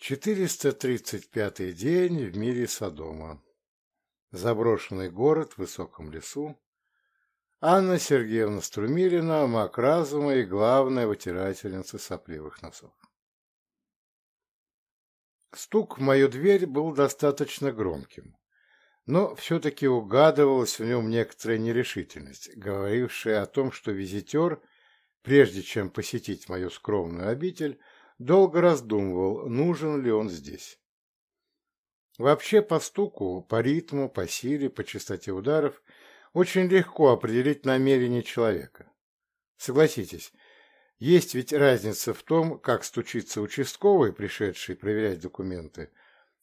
435-й день в мире Содома. Заброшенный город в высоком лесу. Анна Сергеевна Струмилина, маг разума и главная вытирательница сопливых носов. Стук в мою дверь был достаточно громким, но все-таки угадывалась в нем некоторая нерешительность, говорившая о том, что визитер, прежде чем посетить мою скромную обитель, долго раздумывал, нужен ли он здесь. Вообще по стуку, по ритму, по силе, по частоте ударов очень легко определить намерение человека. Согласитесь, есть ведь разница в том, как стучится участковый, пришедший проверять документы,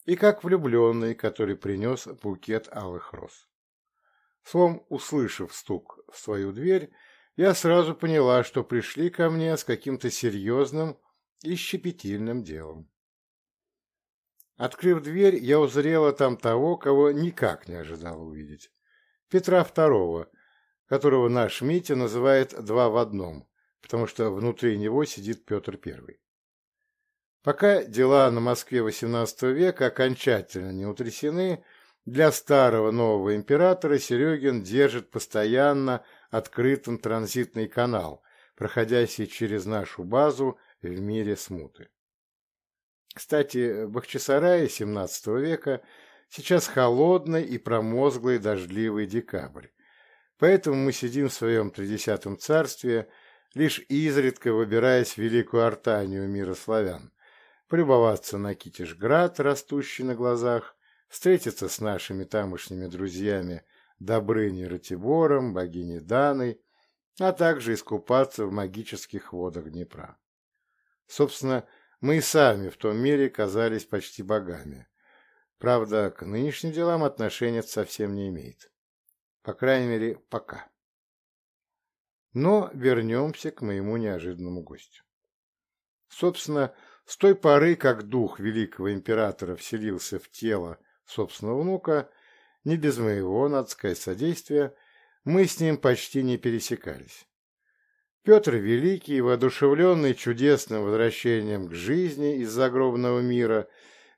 и как влюбленный, который принес букет алых роз. Словом, услышав стук в свою дверь, я сразу поняла, что пришли ко мне с каким-то серьезным и щепетильным делом. Открыв дверь, я узрела там того, кого никак не ожидала увидеть. Петра II, которого наш Митя называет «два в одном», потому что внутри него сидит Петр I. Пока дела на Москве XVIII века окончательно не утрясены, для старого нового императора Серегин держит постоянно открытым транзитный канал, проходящий через нашу базу в мире смуты. Кстати, Бахчисарай XVII века сейчас холодный и промозглый дождливый декабрь, поэтому мы сидим в своем тридесятом царстве, лишь изредка выбираясь в великую Артанию мира славян, полюбоваться на Китежград, растущий на глазах, встретиться с нашими тамошними друзьями Добрыней Ратибором, богиней Даной, а также искупаться в магических водах Днепра. Собственно, мы и сами в том мире казались почти богами. Правда, к нынешним делам отношения совсем не имеет. По крайней мере, пока. Но вернемся к моему неожиданному гостю. Собственно, с той поры, как дух великого императора вселился в тело собственного внука, не без моего, надо сказать, содействия, мы с ним почти не пересекались. Петр Великий, воодушевленный чудесным возвращением к жизни из загробного мира,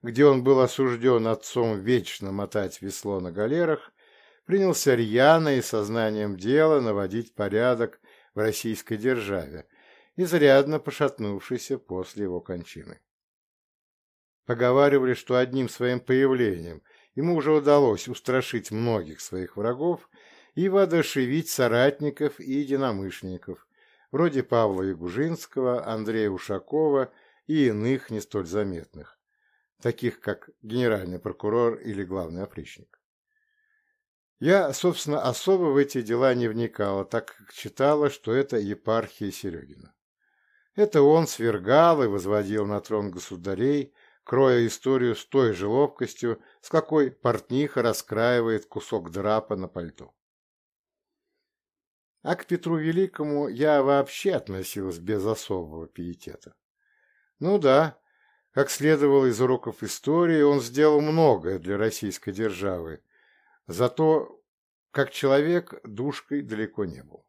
где он был осужден отцом вечно мотать весло на галерах, принялся рьяно и сознанием дела наводить порядок в российской державе, изрядно пошатнувшийся после его кончины. Поговаривали, что одним своим появлением ему уже удалось устрашить многих своих врагов и воодушевить соратников и единомышленников, вроде Павла Ягужинского, Андрея Ушакова и иных не столь заметных, таких как генеральный прокурор или главный опричник. Я, собственно, особо в эти дела не вникала, так как читала, что это епархия Серегина. Это он свергал и возводил на трон государей, кроя историю с той же ловкостью, с какой портниха раскраивает кусок драпа на пальто. А к Петру Великому я вообще относилась без особого пиетета. Ну да, как следовало из уроков истории, он сделал многое для российской державы, зато как человек душкой далеко не был.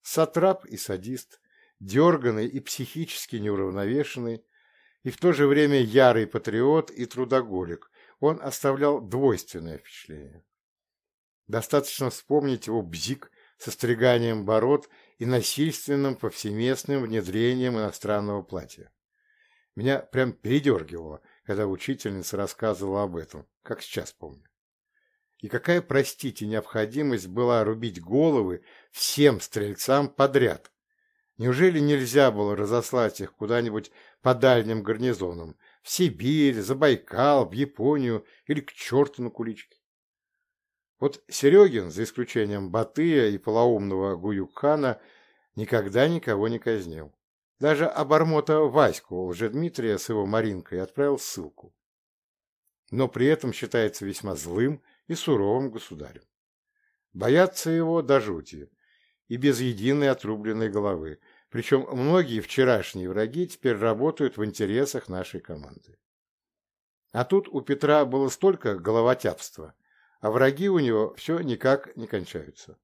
Сатрап и садист, дерганный и психически неуравновешенный, и в то же время ярый патриот и трудоголик, он оставлял двойственное впечатление. Достаточно вспомнить его бзик со стриганием бород и насильственным повсеместным внедрением иностранного платья. Меня прям передергивало, когда учительница рассказывала об этом, как сейчас помню. И какая, простите, необходимость была рубить головы всем стрельцам подряд? Неужели нельзя было разослать их куда-нибудь по дальним гарнизонам, в Сибирь, Забайкал, в Японию или к черту на куличке? Вот Серегин, за исключением Батыя и полоумного Гуюкхана, никогда никого не казнил. Даже обормота Ваську Лжедмитрия с его Маринкой отправил ссылку. Но при этом считается весьма злым и суровым государем. Боятся его до жути и без единой отрубленной головы, причем многие вчерашние враги теперь работают в интересах нашей команды. А тут у Петра было столько головотяпства – а враги у него все никак не кончаются.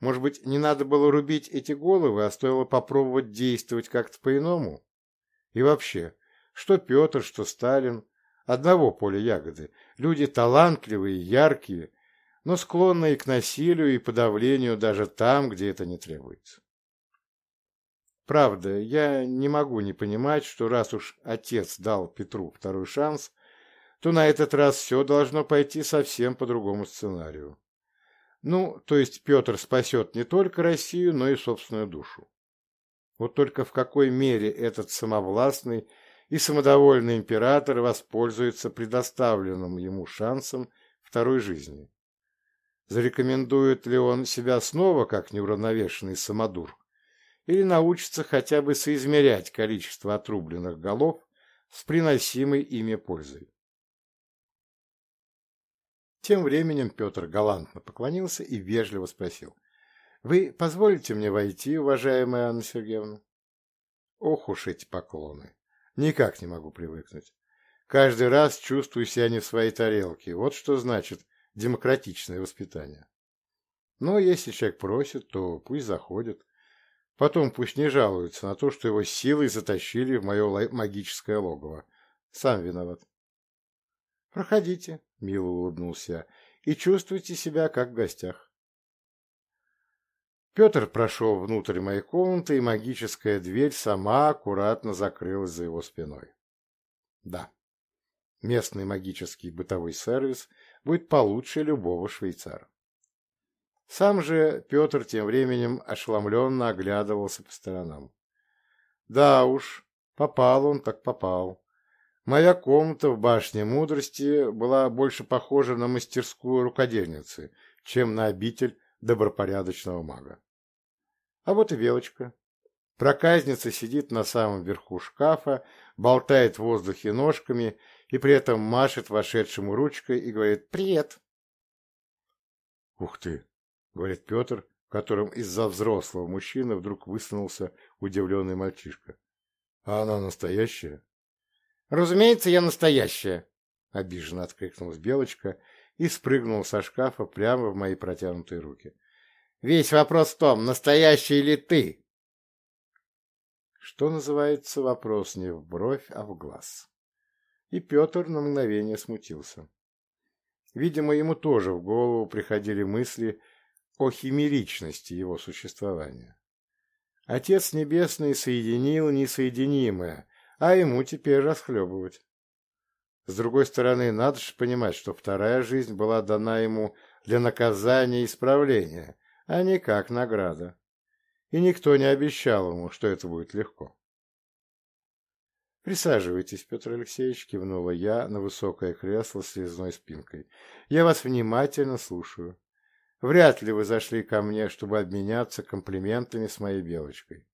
Может быть, не надо было рубить эти головы, а стоило попробовать действовать как-то по-иному? И вообще, Что Петр, что Сталин. Одного поля ягоды. Люди талантливые, яркие, но склонные к насилию и подавлению даже там, где это не требуется. Правда, я не могу не понимать, что раз уж отец дал Петру второй шанс, то на этот раз все должно пойти совсем по другому сценарию. Ну, то есть Петр спасет не только Россию, но и собственную душу. Вот только в какой мере этот самовластный и самодовольный император воспользуется предоставленным ему шансом второй жизни. Зарекомендует ли он себя снова как неуравновешенный самодур? Или научится хотя бы соизмерять количество отрубленных голов с приносимой ими пользой? Тем временем Петр галантно поклонился и вежливо спросил. — Вы позволите мне войти, уважаемая Анна Сергеевна? Ох уж эти поклоны! Никак не могу привыкнуть. Каждый раз чувствую себя не в своей тарелке. Вот что значит демократичное воспитание. Но если человек просит, то пусть заходит. Потом пусть не жалуется на то, что его силой затащили в мое магическое логово. Сам виноват. «Проходите», — мило улыбнулся «и чувствуйте себя как в гостях». Петр прошел внутрь моей комнаты, и магическая дверь сама аккуратно закрылась за его спиной. Да, местный магический бытовой сервис будет получше любого швейцара. Сам же Петр тем временем ошеломленно оглядывался по сторонам. Да уж, попал он так попал. Моя комната в башне мудрости была больше похожа на мастерскую рукодельницы, чем на обитель добропорядочного мага. А вот и Велочка. Проказница сидит на самом верху шкафа, болтает в воздухе ножками и при этом машет вошедшему ручкой и говорит «Привет!». «Ух ты!» — говорит Петр, в котором из-за взрослого мужчины вдруг высунулся удивленный мальчишка. «А она настоящая?» «Разумеется, я настоящая!» — обиженно откликнулась Белочка и спрыгнула со шкафа прямо в мои протянутые руки. «Весь вопрос в том, настоящий ли ты?» Что называется, вопрос не в бровь, а в глаз. И Петр на мгновение смутился. Видимо, ему тоже в голову приходили мысли о химеричности его существования. Отец Небесный соединил несоединимое, а ему теперь расхлебывать. С другой стороны, надо же понимать, что вторая жизнь была дана ему для наказания и исправления, а не как награда. И никто не обещал ему, что это будет легко. «Присаживайтесь, Петр Алексеевич», — кивнула я на высокое кресло с резной спинкой. «Я вас внимательно слушаю. Вряд ли вы зашли ко мне, чтобы обменяться комплиментами с моей Белочкой».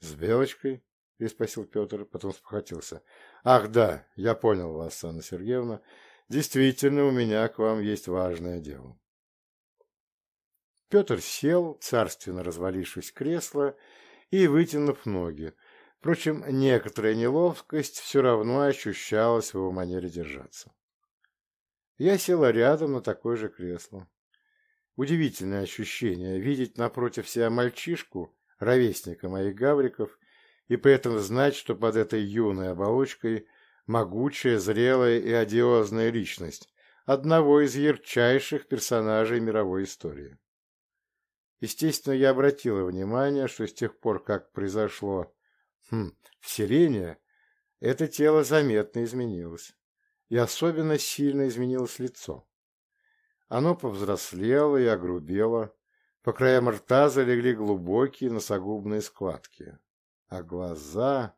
«С Белочкой?» — переспросил Петр, потом спохватился. «Ах, да, я понял вас, Анна Сергеевна. Действительно, у меня к вам есть важное дело». Петр сел, царственно развалившись в кресло и вытянув ноги. Впрочем, некоторая неловкость все равно ощущалась в его манере держаться. Я села рядом на такое же кресло. Удивительное ощущение видеть напротив себя мальчишку, ровесника моих гавриков, и при этом знать, что под этой юной оболочкой могучая, зрелая и одиозная личность одного из ярчайших персонажей мировой истории. Естественно, я обратила внимание, что с тех пор, как произошло хм, вселение, это тело заметно изменилось. И особенно сильно изменилось лицо. Оно повзрослело и огрубело, по краям рта залегли глубокие носогубные складки. А глаза...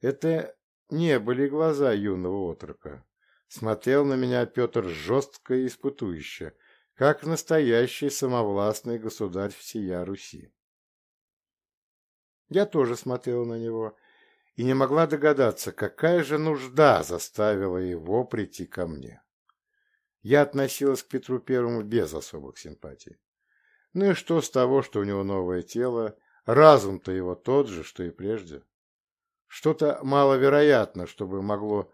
Это не были глаза юного отрока. Смотрел на меня Петр жестко и испытующе, как настоящий самовластный государь всея Руси. Я тоже смотрел на него и не могла догадаться, какая же нужда заставила его прийти ко мне. Я относилась к Петру Первому без особых симпатий. Ну и что с того, что у него новое тело, Разум-то его тот же, что и прежде. Что-то маловероятно, чтобы могло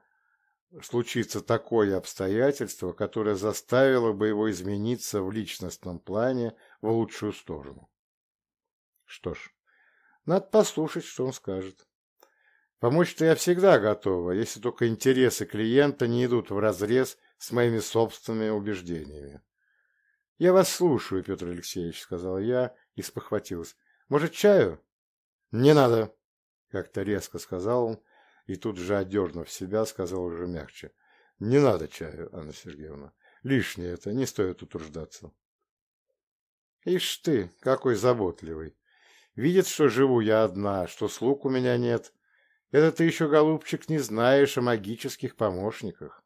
случиться такое обстоятельство, которое заставило бы его измениться в личностном плане в лучшую сторону. Что ж, надо послушать, что он скажет. Помочь-то я всегда готова, если только интересы клиента не идут вразрез с моими собственными убеждениями. — Я вас слушаю, Петр Алексеевич, — сказал я и спохватилась. — Может, чаю? — Не надо, — как-то резко сказал он, и тут же, одернув себя, сказал уже мягче. — Не надо чаю, Анна Сергеевна. Лишнее это, не стоит утруждаться. Ишь ты, какой заботливый. Видит, что живу я одна, что слуг у меня нет. Это ты еще, голубчик, не знаешь о магических помощниках.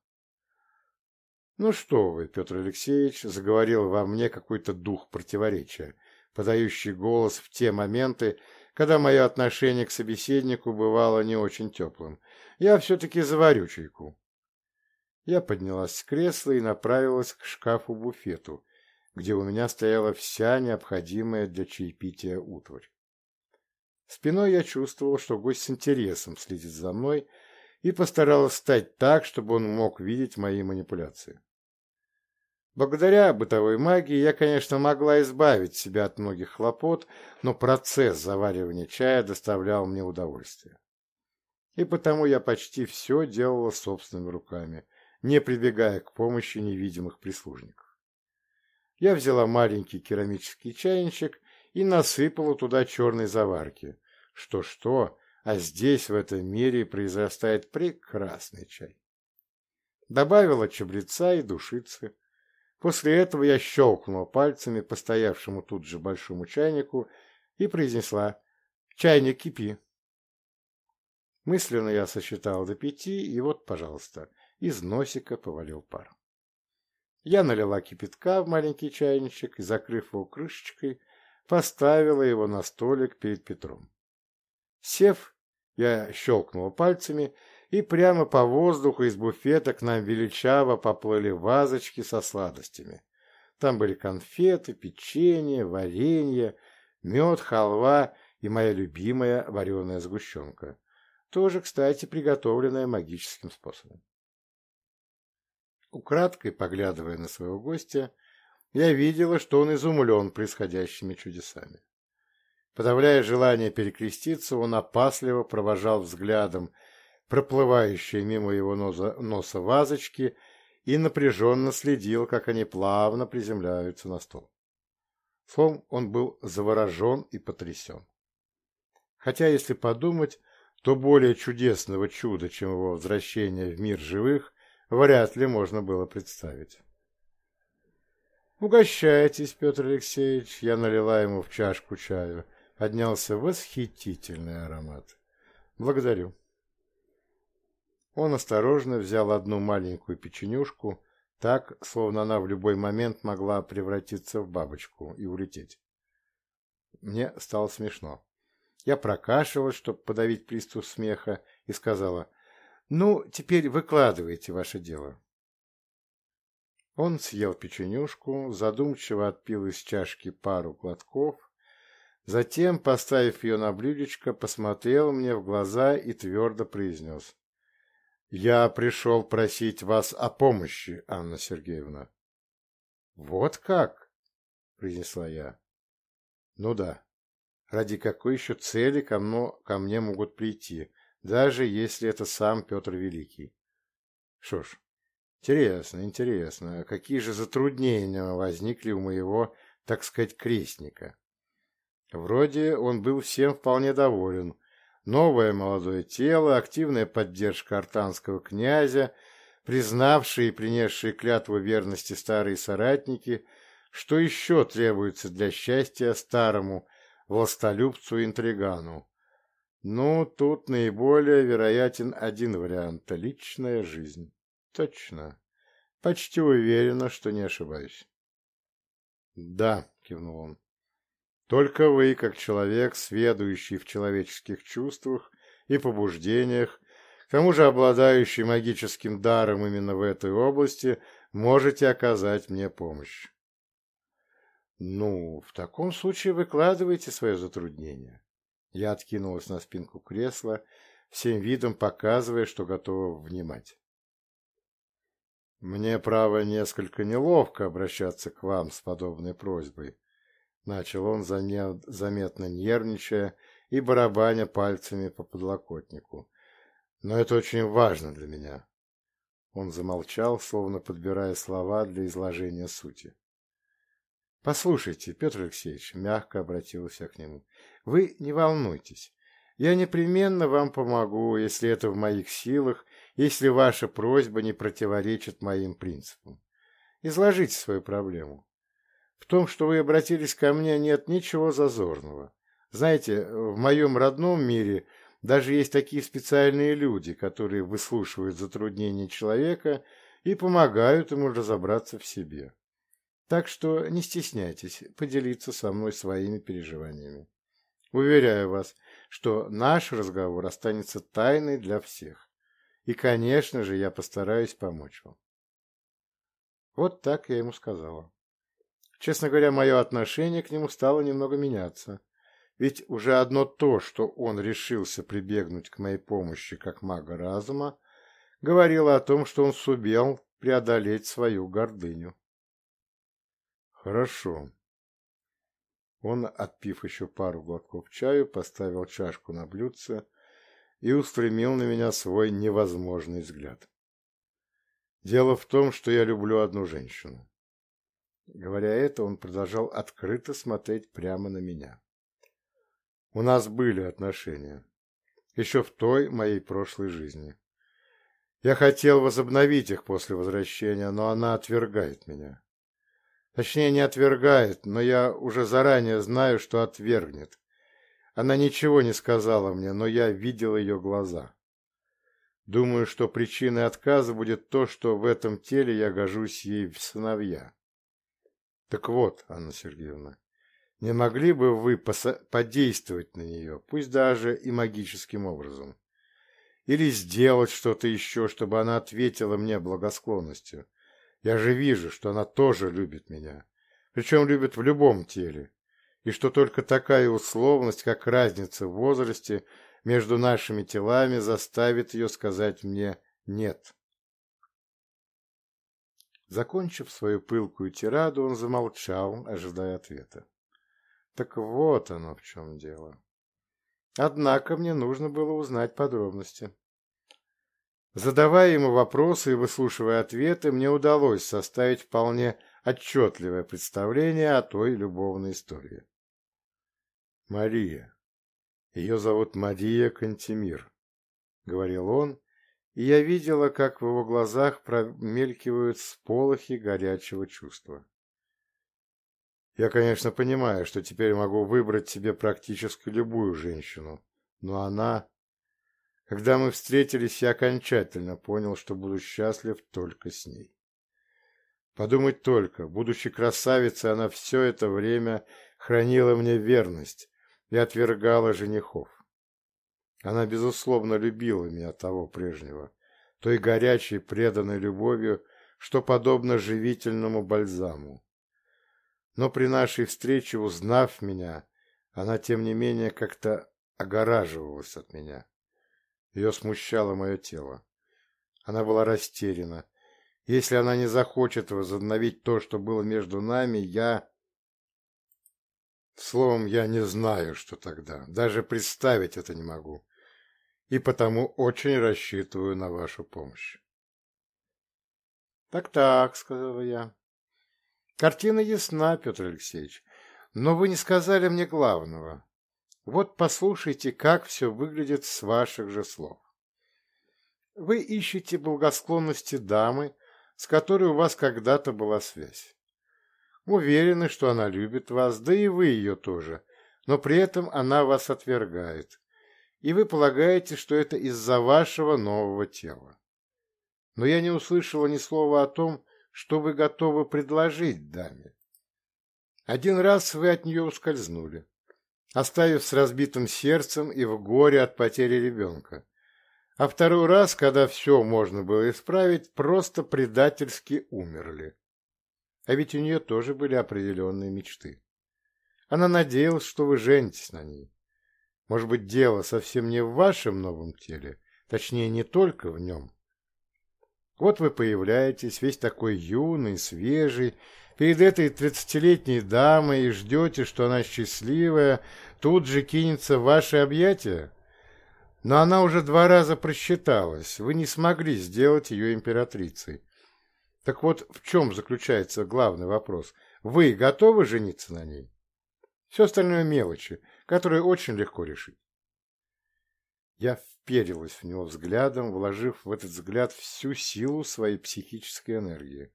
Ну что вы, Петр Алексеевич, заговорил во мне какой-то дух противоречия, подающий голос в те моменты, когда мое отношение к собеседнику бывало не очень теплым. Я все-таки заварю чайку. Я поднялась с кресла и направилась к шкафу-буфету, где у меня стояла вся необходимая для чаепития утварь. Спиной я чувствовал, что гость с интересом следит за мной, и постаралась стать так, чтобы он мог видеть мои манипуляции. Благодаря бытовой магии я, конечно, могла избавить себя от многих хлопот, но процесс заваривания чая доставлял мне удовольствие. И потому я почти все делала собственными руками, не прибегая к помощи невидимых прислужников. Я взяла маленький керамический чайничек и насыпала туда черной заварки. Что-что, а здесь, в этом мире, произрастает прекрасный чай. Добавила чабреца и душицы. После этого я щелкнула пальцами по стоявшему тут же большому чайнику и произнесла «Чайник, кипи». Мысленно я сосчитал до пяти, и вот, пожалуйста, из носика повалил пар. Я налила кипятка в маленький чайничек и, закрыв его крышечкой, поставила его на столик перед Петром. Сев, я щелкнула пальцами, и прямо по воздуху из буфета к нам величаво поплыли вазочки со сладостями. Там были конфеты, печенье, варенье, мед, халва и моя любимая вареная сгущенка. Тоже, кстати, приготовленная магическим способом. Украдкой поглядывая на своего гостя, я видела, что он изумлен происходящими чудесами. Подавляя желание перекреститься, он опасливо провожал взглядом проплывающие мимо его носа, носа вазочки и напряженно следил, как они плавно приземляются на стол. Словом, он был заворожен и потрясен. Хотя, если подумать, то более чудесного чуда, чем его возвращение в мир живых, вряд ли можно было представить. «Угощайтесь, Петр Алексеевич!» Я налила ему в чашку чаю. Поднялся восхитительный аромат. «Благодарю». Он осторожно взял одну маленькую печенюшку, так, словно она в любой момент могла превратиться в бабочку и улететь. Мне стало смешно. Я прокашлялась, чтобы подавить приступ смеха, и сказала, «Ну, теперь выкладывайте ваше дело». Он съел печенюшку, задумчиво отпил из чашки пару глотков, затем, поставив ее на блюдечко, посмотрел мне в глаза и твердо произнес. «Я пришел просить вас о помощи, Анна Сергеевна». «Вот как?» — произнесла я. «Ну да. Ради какой еще цели ко, мне, ко мне могут прийти?» даже если это сам Петр Великий. Что ж, интересно, интересно, какие же затруднения возникли у моего, так сказать, крестника? Вроде он был всем вполне доволен. Новое молодое тело, активная поддержка артанского князя, признавшие и принесшие клятву верности старые соратники, что еще требуется для счастья старому властолюбцу-интригану? Ну, тут наиболее вероятен один вариант – личная жизнь. Точно. Почти уверена, что не ошибаюсь. Да, кивнул он. Только вы, как человек, сведущий в человеческих чувствах и побуждениях, к тому же обладающий магическим даром именно в этой области, можете оказать мне помощь. Ну, в таком случае выкладывайте свое затруднение. Я откинулась на спинку кресла, всем видом показывая, что готова внимать. «Мне, право, несколько неловко обращаться к вам с подобной просьбой», — начал он, заметно нервничая и барабаня пальцами по подлокотнику. Но это очень важно для меня. Он замолчал, словно подбирая слова для изложения сути. «Послушайте, Петр Алексеевич», — мягко обратилась я к нему, — «вы не волнуйтесь. Я непременно вам помогу, если это в моих силах, если ваша просьба не противоречит моим принципам. Изложите свою проблему. В том, что вы обратились ко мне, нет ничего зазорного. Знаете, в моем родном мире даже есть такие специальные люди, которые выслушивают затруднения человека и помогают ему разобраться в себе. Так что не стесняйтесь поделиться со мной своими переживаниями. Уверяю вас, что наш разговор останется тайной для всех. И, конечно же, я постараюсь помочь вам. Вот так я ему сказала. Честно говоря, мое отношение к нему стало немного меняться. Ведь уже одно то, что он решился прибегнуть к моей помощи как мага разума, говорило о том, что он сумел преодолеть свою гордыню. Хорошо, он, отпив еще пару глотков чаю, поставил чашку на блюдце и устремил на меня свой невозможный взгляд. Дело в том, что я люблю одну женщину. Говоря это, он продолжал открыто смотреть прямо на меня. У нас были отношения. Еще в той моей прошлой жизни. Я хотел возобновить их после возвращения, но она отвергает меня. Точнее, не отвергает, но я уже заранее знаю, что отвергнет. Она ничего не сказала мне, но я видел ее глаза. Думаю, что причиной отказа будет то, что в этом теле я гожусь ей в сыновья. Так вот, Анна Сергеевна, не могли бы вы подействовать на нее, пусть даже и магическим образом? Или сделать что-то еще, чтобы она ответила мне благосклонностью? Я же вижу, что она тоже любит меня, причем любит в любом теле, и что только такая условность, как разница в возрасте между нашими телами, заставит ее сказать мне «нет». Закончив свою пылкую тираду, он замолчал, ожидая ответа. Так вот оно в чем дело. Однако мне нужно было узнать подробности. Задавая ему вопросы и выслушивая ответы, мне удалось составить вполне отчетливое представление о той любовной истории. Мария. Ее зовут Мария Кантемир, — говорил он, и я видела, как в его глазах промелькивают сполохи горячего чувства. Я, конечно, понимаю, что теперь могу выбрать себе практически любую женщину, но она когда мы встретились, я окончательно понял, что буду счастлив только с ней. Подумать только, будучи красавицей, она все это время хранила мне верность и отвергала женихов. Она, безусловно, любила меня того прежнего, той горячей преданной любовью, что подобно живительному бальзаму. Но при нашей встрече, узнав меня, она, тем не менее, как-то огораживалась от меня. Ее смущало мое тело. Она была растеряна. Если она не захочет возобновить то, что было между нами, я... Словом, я не знаю, что тогда. Даже представить это не могу. И потому очень рассчитываю на вашу помощь. «Так-так», — сказала я. «Картина ясна, Петр Алексеевич, но вы не сказали мне главного. Вот послушайте, как все выглядит с ваших же слов. Вы ищете благосклонности дамы, с которой у вас когда-то была связь. Уверены, что она любит вас, да и вы ее тоже, но при этом она вас отвергает, и вы полагаете, что это из-за вашего нового тела. Но я не услышала ни слова о том, что вы готовы предложить даме. Один раз вы от нее ускользнули оставив с разбитым сердцем и в горе от потери ребенка. А второй раз, когда все можно было исправить, просто предательски умерли. А ведь у нее тоже были определенные мечты. Она надеялась, что вы женитесь на ней. Может быть, дело совсем не в вашем новом теле, точнее, не только в нем. Вот вы появляетесь, весь такой юный, свежий, перед этой тридцатилетней дамой и ждете, что она счастливая, тут же кинется в ваши объятия? Но она уже два раза просчиталась, вы не смогли сделать ее императрицей. Так вот, в чем заключается главный вопрос? Вы готовы жениться на ней? Все остальное мелочи, которые очень легко решить. Я вперилась в него взглядом, вложив в этот взгляд всю силу своей психической энергии.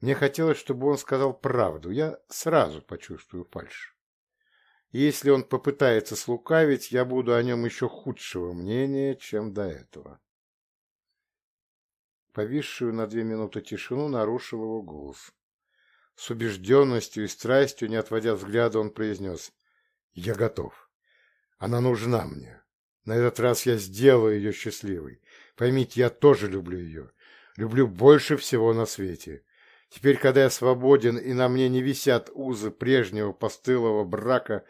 Мне хотелось, чтобы он сказал правду, я сразу почувствую фальшь. Если он попытается слукавить, я буду о нем еще худшего мнения, чем до этого. Повисшую на две минуты тишину нарушил его голос. С убежденностью и страстью, не отводя взгляда, он произнес «Я готов. Она нужна мне. На этот раз я сделаю ее счастливой. Поймите, я тоже люблю ее. Люблю больше всего на свете. Теперь, когда я свободен и на мне не висят узы прежнего постылого брака,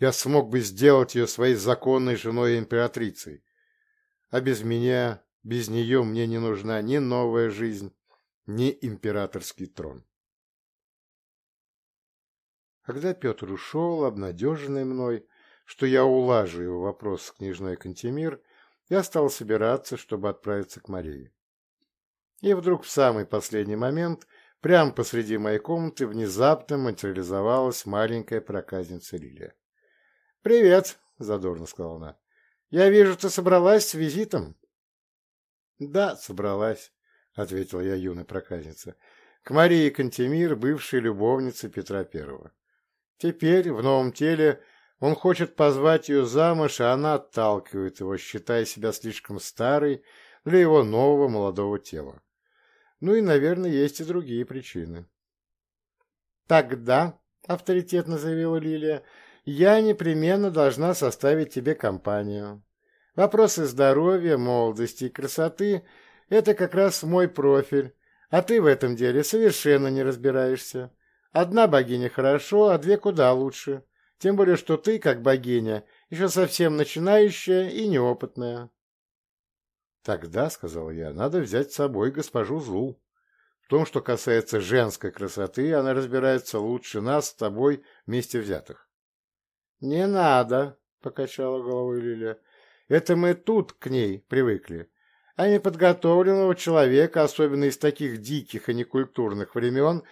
я смог бы сделать ее своей законной женой императрицей. А без меня, без нее мне не нужна ни новая жизнь, ни императорский трон. Когда Петр ушел, обнадеженный мной, что я улажу его вопрос с княжной Кантемир, я стал собираться, чтобы отправиться к Марии. И вдруг в самый последний момент – Прямо посреди моей комнаты внезапно материализовалась маленькая проказница Лилия. «Привет», — задорно сказала она. «Я вижу, ты собралась с визитом». «Да, собралась», — ответила я юной проказнице, — «к Марии Кантемир, бывшей любовнице Петра Первого. Теперь, в новом теле, он хочет позвать ее замуж, а она отталкивает его, считая себя слишком старой для его нового молодого тела. Ну и, наверное, есть и другие причины. «Тогда», — авторитетно заявила Лилия, — «я непременно должна составить тебе компанию. Вопросы здоровья, молодости и красоты — это как раз мой профиль, а ты в этом деле совершенно не разбираешься. Одна богиня хорошо, а две куда лучше. Тем более, что ты, как богиня, еще совсем начинающая и неопытная. Тогда, — сказал я, — надо взять с собой госпожу Зул. В том, что касается женской красоты, она разбирается лучше нас с тобой вместе взятых. — Не надо, — покачала головой Лилия. — Это мы тут к ней привыкли. А неподготовленного человека, особенно из таких диких и некультурных времен,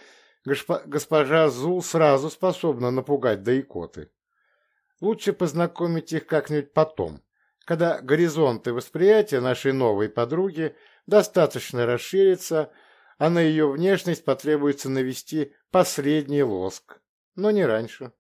госпожа Зул сразу способна напугать до икоты. Лучше познакомить их как-нибудь потом. — когда горизонты восприятия нашей новой подруги достаточно расширятся, а на ее внешность потребуется навести посредний лоск, но не раньше.